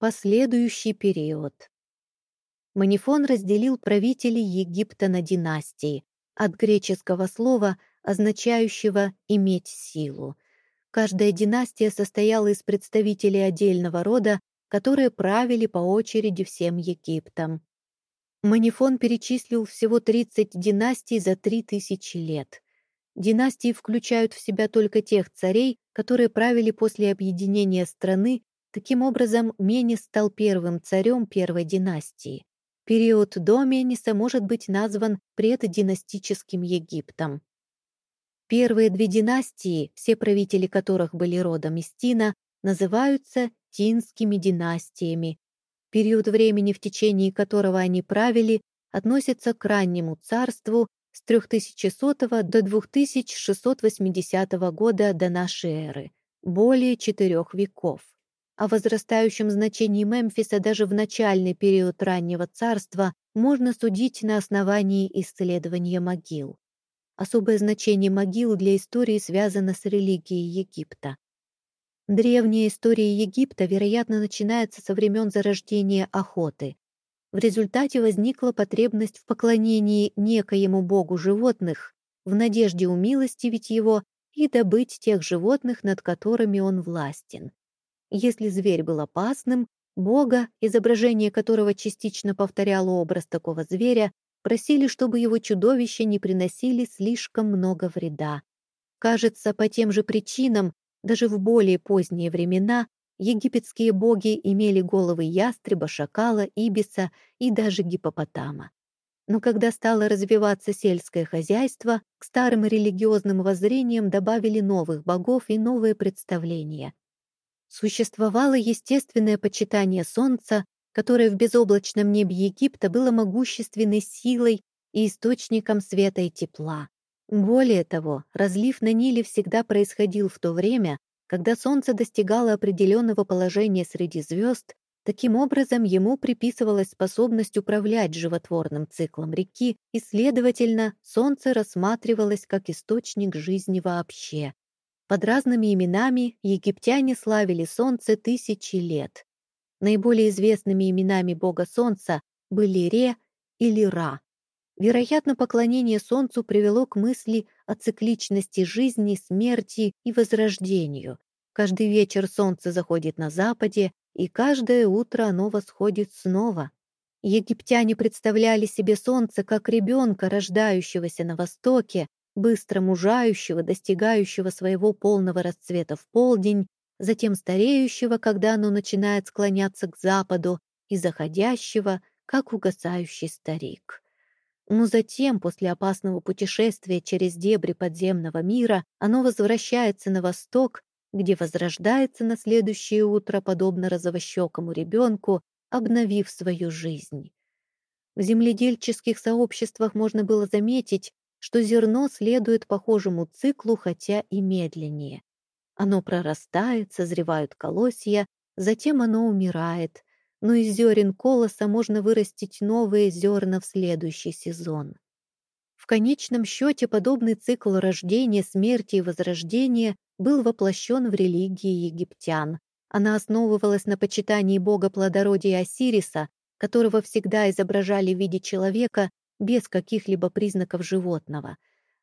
Последующий период. Манифон разделил правителей Египта на династии, от греческого слова, означающего «иметь силу». Каждая династия состояла из представителей отдельного рода, которые правили по очереди всем Египтом. Манифон перечислил всего 30 династий за 3000 лет. Династии включают в себя только тех царей, которые правили после объединения страны Таким образом, Менис стал первым царем первой династии. Период до Мениса может быть назван преддинастическим Египтом. Первые две династии, все правители которых были родом из Тина, называются Тинскими династиями. Период времени, в течение которого они правили, относится к раннему царству с 3100 до 2680 года до нашей эры, более четырех веков. О возрастающем значении Мемфиса даже в начальный период раннего царства можно судить на основании исследования могил. Особое значение могил для истории связано с религией Египта. Древняя история Египта, вероятно, начинается со времен зарождения охоты. В результате возникла потребность в поклонении некоему богу животных, в надежде умилостивить его и добыть тех животных, над которыми он властен. Если зверь был опасным, Бога, изображение которого частично повторяло образ такого зверя, просили, чтобы его чудовища не приносили слишком много вреда. Кажется, по тем же причинам, даже в более поздние времена, египетские боги имели головы ястреба, шакала, ибиса и даже гипопотама. Но когда стало развиваться сельское хозяйство, к старым религиозным воззрениям добавили новых богов и новые представления. Существовало естественное почитание солнца, которое в безоблачном небе Египта было могущественной силой и источником света и тепла. Более того, разлив на Ниле всегда происходил в то время, когда солнце достигало определенного положения среди звезд, таким образом ему приписывалась способность управлять животворным циклом реки, и, следовательно, солнце рассматривалось как источник жизни вообще, под разными именами египтяне славили солнце тысячи лет. Наиболее известными именами бога солнца были Ре или Ра. Вероятно, поклонение солнцу привело к мысли о цикличности жизни, смерти и возрождению. Каждый вечер солнце заходит на западе, и каждое утро оно восходит снова. Египтяне представляли себе солнце как ребенка, рождающегося на востоке, быстро мужающего, достигающего своего полного расцвета в полдень, затем стареющего, когда оно начинает склоняться к западу, и заходящего, как угасающий старик. Но затем, после опасного путешествия через дебри подземного мира, оно возвращается на восток, где возрождается на следующее утро, подобно розовощекому ребенку, обновив свою жизнь. В земледельческих сообществах можно было заметить, что зерно следует похожему циклу, хотя и медленнее. Оно прорастает, созревают колосья, затем оно умирает, но из зерен колоса можно вырастить новые зерна в следующий сезон. В конечном счете подобный цикл рождения, смерти и возрождения был воплощен в религии египтян. Она основывалась на почитании бога плодородия Осириса, которого всегда изображали в виде человека без каких-либо признаков животного.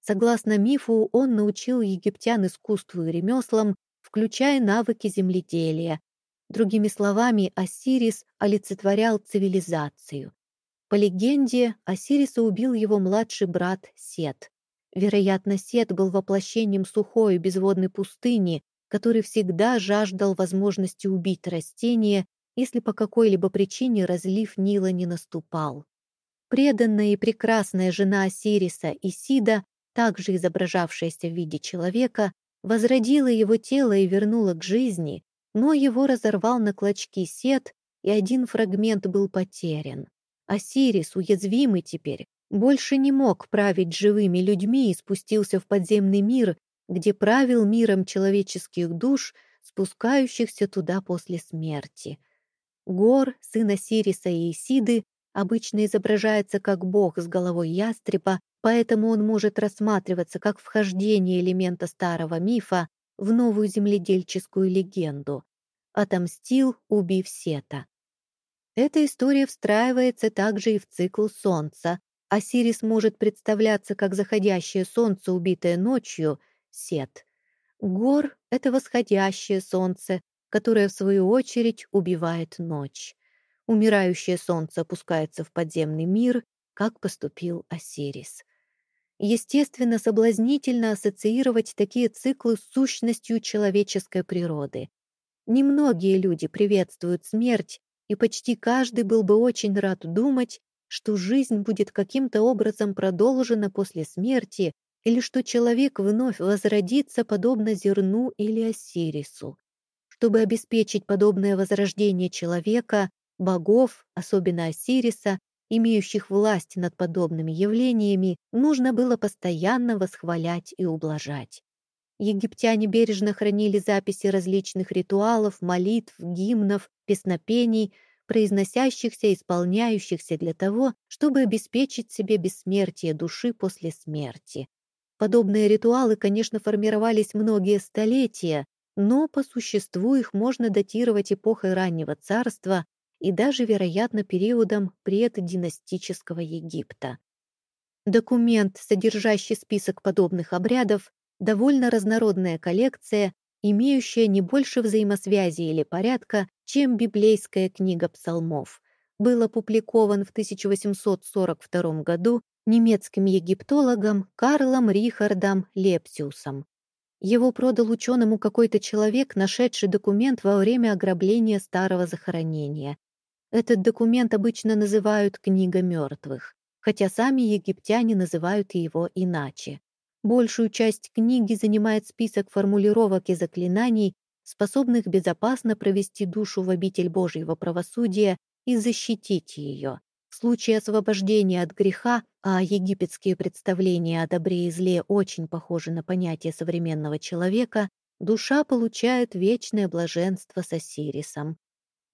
Согласно мифу, он научил египтян искусству и ремеслам, включая навыки земледелия. Другими словами, Осирис олицетворял цивилизацию. По легенде, Осириса убил его младший брат Сет. Вероятно, Сет был воплощением сухой безводной пустыни, который всегда жаждал возможности убить растение, если по какой-либо причине разлив Нила не наступал. Преданная и прекрасная жена Осириса Исида, также изображавшаяся в виде человека, возродила его тело и вернула к жизни, но его разорвал на клочки сет, и один фрагмент был потерян. Осирис, уязвимый теперь, больше не мог править живыми людьми и спустился в подземный мир, где правил миром человеческих душ, спускающихся туда после смерти. Гор, сын Осириса и Исиды, обычно изображается как бог с головой ястреба, поэтому он может рассматриваться как вхождение элемента старого мифа в новую земледельческую легенду. отомстил, убив Сета. Эта история встраивается также и в цикл Солнца. Осирис может представляться как заходящее солнце, убитое ночью, Сет. Гор — это восходящее солнце, которое, в свою очередь, убивает ночь. Умирающее солнце опускается в подземный мир, как поступил Осирис. Естественно, соблазнительно ассоциировать такие циклы с сущностью человеческой природы. Немногие люди приветствуют смерть, и почти каждый был бы очень рад думать, что жизнь будет каким-то образом продолжена после смерти или что человек вновь возродится подобно зерну или Осирису. Чтобы обеспечить подобное возрождение человека, богов, особенно Осириса, имеющих власть над подобными явлениями, нужно было постоянно восхвалять и ублажать. Египтяне бережно хранили записи различных ритуалов, молитв, гимнов, песнопений, произносящихся и исполняющихся для того, чтобы обеспечить себе бессмертие души после смерти. Подобные ритуалы, конечно, формировались многие столетия, но по существу их можно датировать эпохой раннего царства и даже, вероятно, периодом преддинастического Египта. Документ, содержащий список подобных обрядов, довольно разнородная коллекция, имеющая не больше взаимосвязи или порядка, чем библейская книга псалмов. Был опубликован в 1842 году немецким египтологом Карлом Рихардом Лепсиусом. Его продал ученому какой-то человек, нашедший документ во время ограбления старого захоронения. Этот документ обычно называют «книга мертвых», хотя сами египтяне называют его иначе. Большую часть книги занимает список формулировок и заклинаний, способных безопасно провести душу в обитель Божьего правосудия и защитить ее. В случае освобождения от греха, а египетские представления о добре и зле очень похожи на понятие современного человека, душа получает вечное блаженство с Осирисом.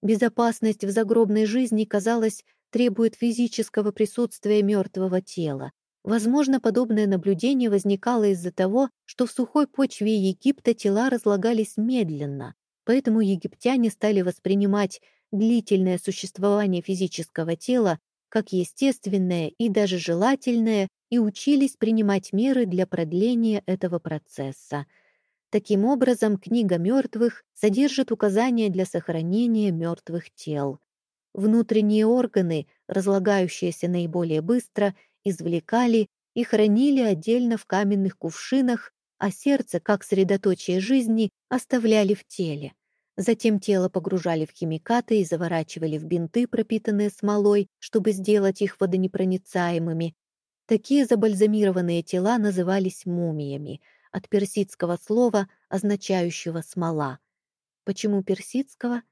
Безопасность в загробной жизни, казалось, требует физического присутствия мертвого тела. Возможно, подобное наблюдение возникало из-за того, что в сухой почве Египта тела разлагались медленно, поэтому египтяне стали воспринимать длительное существование физического тела как естественное и даже желательное и учились принимать меры для продления этого процесса — Таким образом, книга мертвых содержит указания для сохранения мертвых тел. Внутренние органы, разлагающиеся наиболее быстро, извлекали и хранили отдельно в каменных кувшинах, а сердце, как средоточие жизни, оставляли в теле. Затем тело погружали в химикаты и заворачивали в бинты, пропитанные смолой, чтобы сделать их водонепроницаемыми. Такие забальзамированные тела назывались мумиями — от персидского слова, означающего «смола». Почему персидского?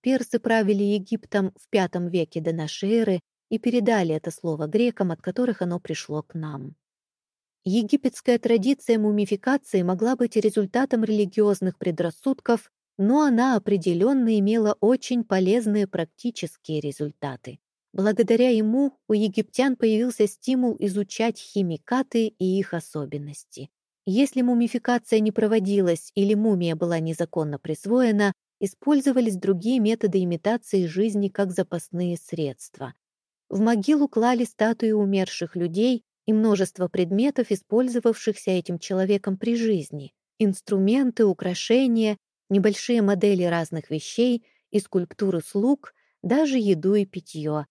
Персы правили Египтом в V веке до нашей эры и передали это слово грекам, от которых оно пришло к нам. Египетская традиция мумификации могла быть результатом религиозных предрассудков, но она определенно имела очень полезные практические результаты. Благодаря ему у египтян появился стимул изучать химикаты и их особенности. Если мумификация не проводилась или мумия была незаконно присвоена, использовались другие методы имитации жизни как запасные средства. В могилу клали статуи умерших людей и множество предметов, использовавшихся этим человеком при жизни, инструменты, украшения, небольшие модели разных вещей и скульптуры слуг, даже еду и питье.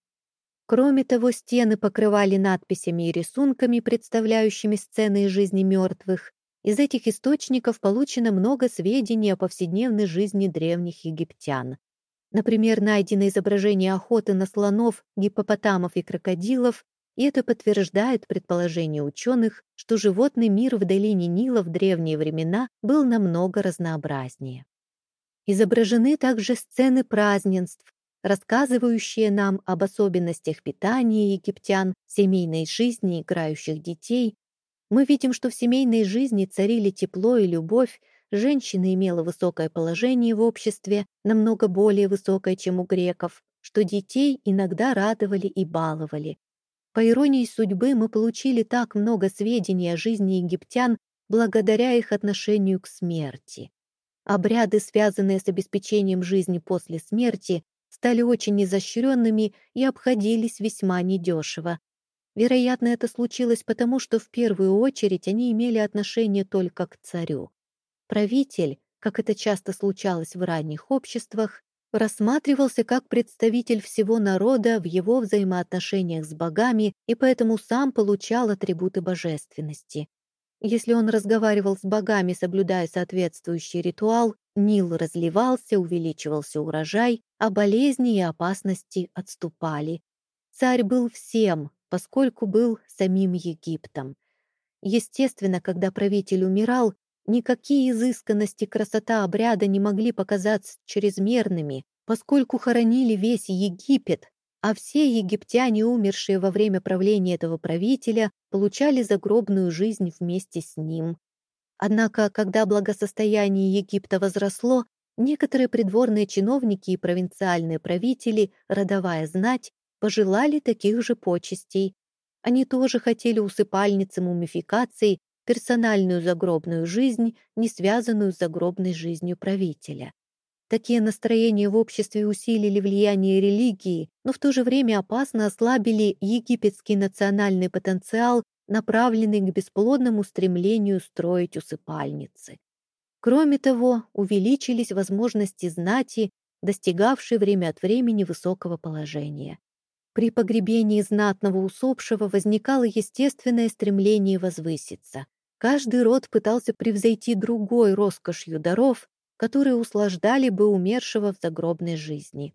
Кроме того, стены покрывали надписями и рисунками, представляющими сцены из жизни мертвых. Из этих источников получено много сведений о повседневной жизни древних египтян. Например, найдено изображение охоты на слонов, гиппопотамов и крокодилов, и это подтверждает предположение ученых, что животный мир в долине Нила в древние времена был намного разнообразнее. Изображены также сцены празднеств, рассказывающие нам об особенностях питания египтян, семейной жизни играющих детей. Мы видим, что в семейной жизни царили тепло и любовь, женщина имела высокое положение в обществе, намного более высокое, чем у греков, что детей иногда радовали и баловали. По иронии судьбы мы получили так много сведений о жизни египтян благодаря их отношению к смерти. Обряды, связанные с обеспечением жизни после смерти, стали очень изощренными и обходились весьма недешево. Вероятно, это случилось потому, что в первую очередь они имели отношение только к царю. Правитель, как это часто случалось в ранних обществах, рассматривался как представитель всего народа в его взаимоотношениях с богами и поэтому сам получал атрибуты божественности. Если он разговаривал с богами, соблюдая соответствующий ритуал, Нил разливался, увеличивался урожай, а болезни и опасности отступали. Царь был всем, поскольку был самим Египтом. Естественно, когда правитель умирал, никакие изысканности красота обряда не могли показаться чрезмерными, поскольку хоронили весь Египет, а все египтяне, умершие во время правления этого правителя, получали загробную жизнь вместе с ним. Однако, когда благосостояние Египта возросло, некоторые придворные чиновники и провинциальные правители, родовая знать, пожелали таких же почестей. Они тоже хотели усыпальницы мумификации, персональную загробную жизнь, не связанную с загробной жизнью правителя. Такие настроения в обществе усилили влияние религии, но в то же время опасно ослабили египетский национальный потенциал, направленный к бесплодному стремлению строить усыпальницы. Кроме того, увеличились возможности знати, достигавшей время от времени высокого положения. При погребении знатного усопшего возникало естественное стремление возвыситься. Каждый род пытался превзойти другой роскошью даров, которые услаждали бы умершего в загробной жизни.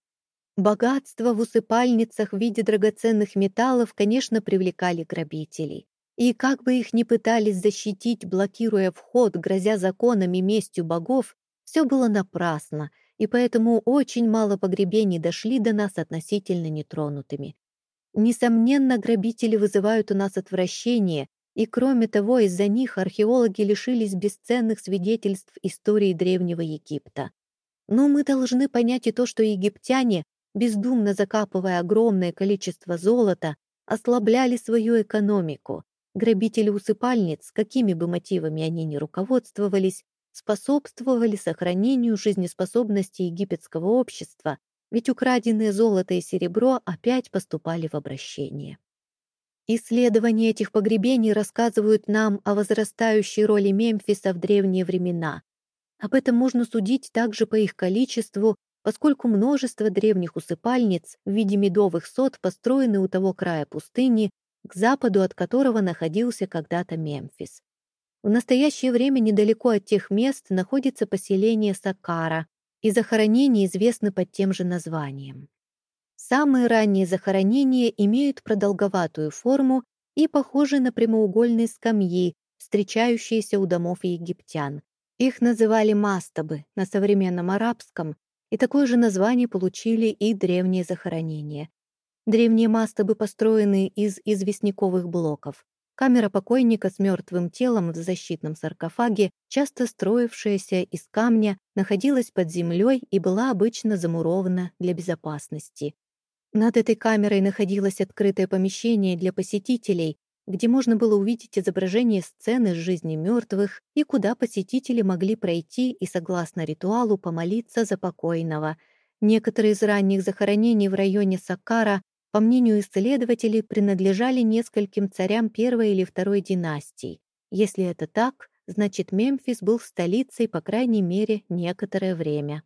Богатства в усыпальницах в виде драгоценных металлов, конечно, привлекали грабителей. И как бы их ни пытались защитить, блокируя вход, грозя законами местью богов, все было напрасно, и поэтому очень мало погребений дошли до нас относительно нетронутыми. Несомненно, грабители вызывают у нас отвращение, и кроме того, из-за них археологи лишились бесценных свидетельств истории Древнего Египта. Но мы должны понять и то, что египтяне, бездумно закапывая огромное количество золота, ослабляли свою экономику. Грабители усыпальниц, какими бы мотивами они ни руководствовались, способствовали сохранению жизнеспособности египетского общества, ведь украденные золото и серебро опять поступали в обращение. Исследования этих погребений рассказывают нам о возрастающей роли Мемфиса в древние времена. Об этом можно судить также по их количеству, поскольку множество древних усыпальниц в виде медовых сот построены у того края пустыни, к западу от которого находился когда-то Мемфис. В настоящее время недалеко от тех мест находится поселение Сакара, и захоронения известны под тем же названием. Самые ранние захоронения имеют продолговатую форму и похожи на прямоугольные скамьи, встречающиеся у домов египтян. Их называли мастабы на современном арабском, и такое же название получили и древние захоронения. Древние мастабы построены из известняковых блоков. Камера покойника с мертвым телом в защитном саркофаге, часто строившаяся из камня, находилась под землей и была обычно замурована для безопасности. Над этой камерой находилось открытое помещение для посетителей, где можно было увидеть изображение сцены с жизни мертвых и куда посетители могли пройти и, согласно ритуалу, помолиться за покойного. Некоторые из ранних захоронений в районе Саккара, по мнению исследователей, принадлежали нескольким царям первой или второй династий. Если это так, значит Мемфис был столицей, по крайней мере, некоторое время.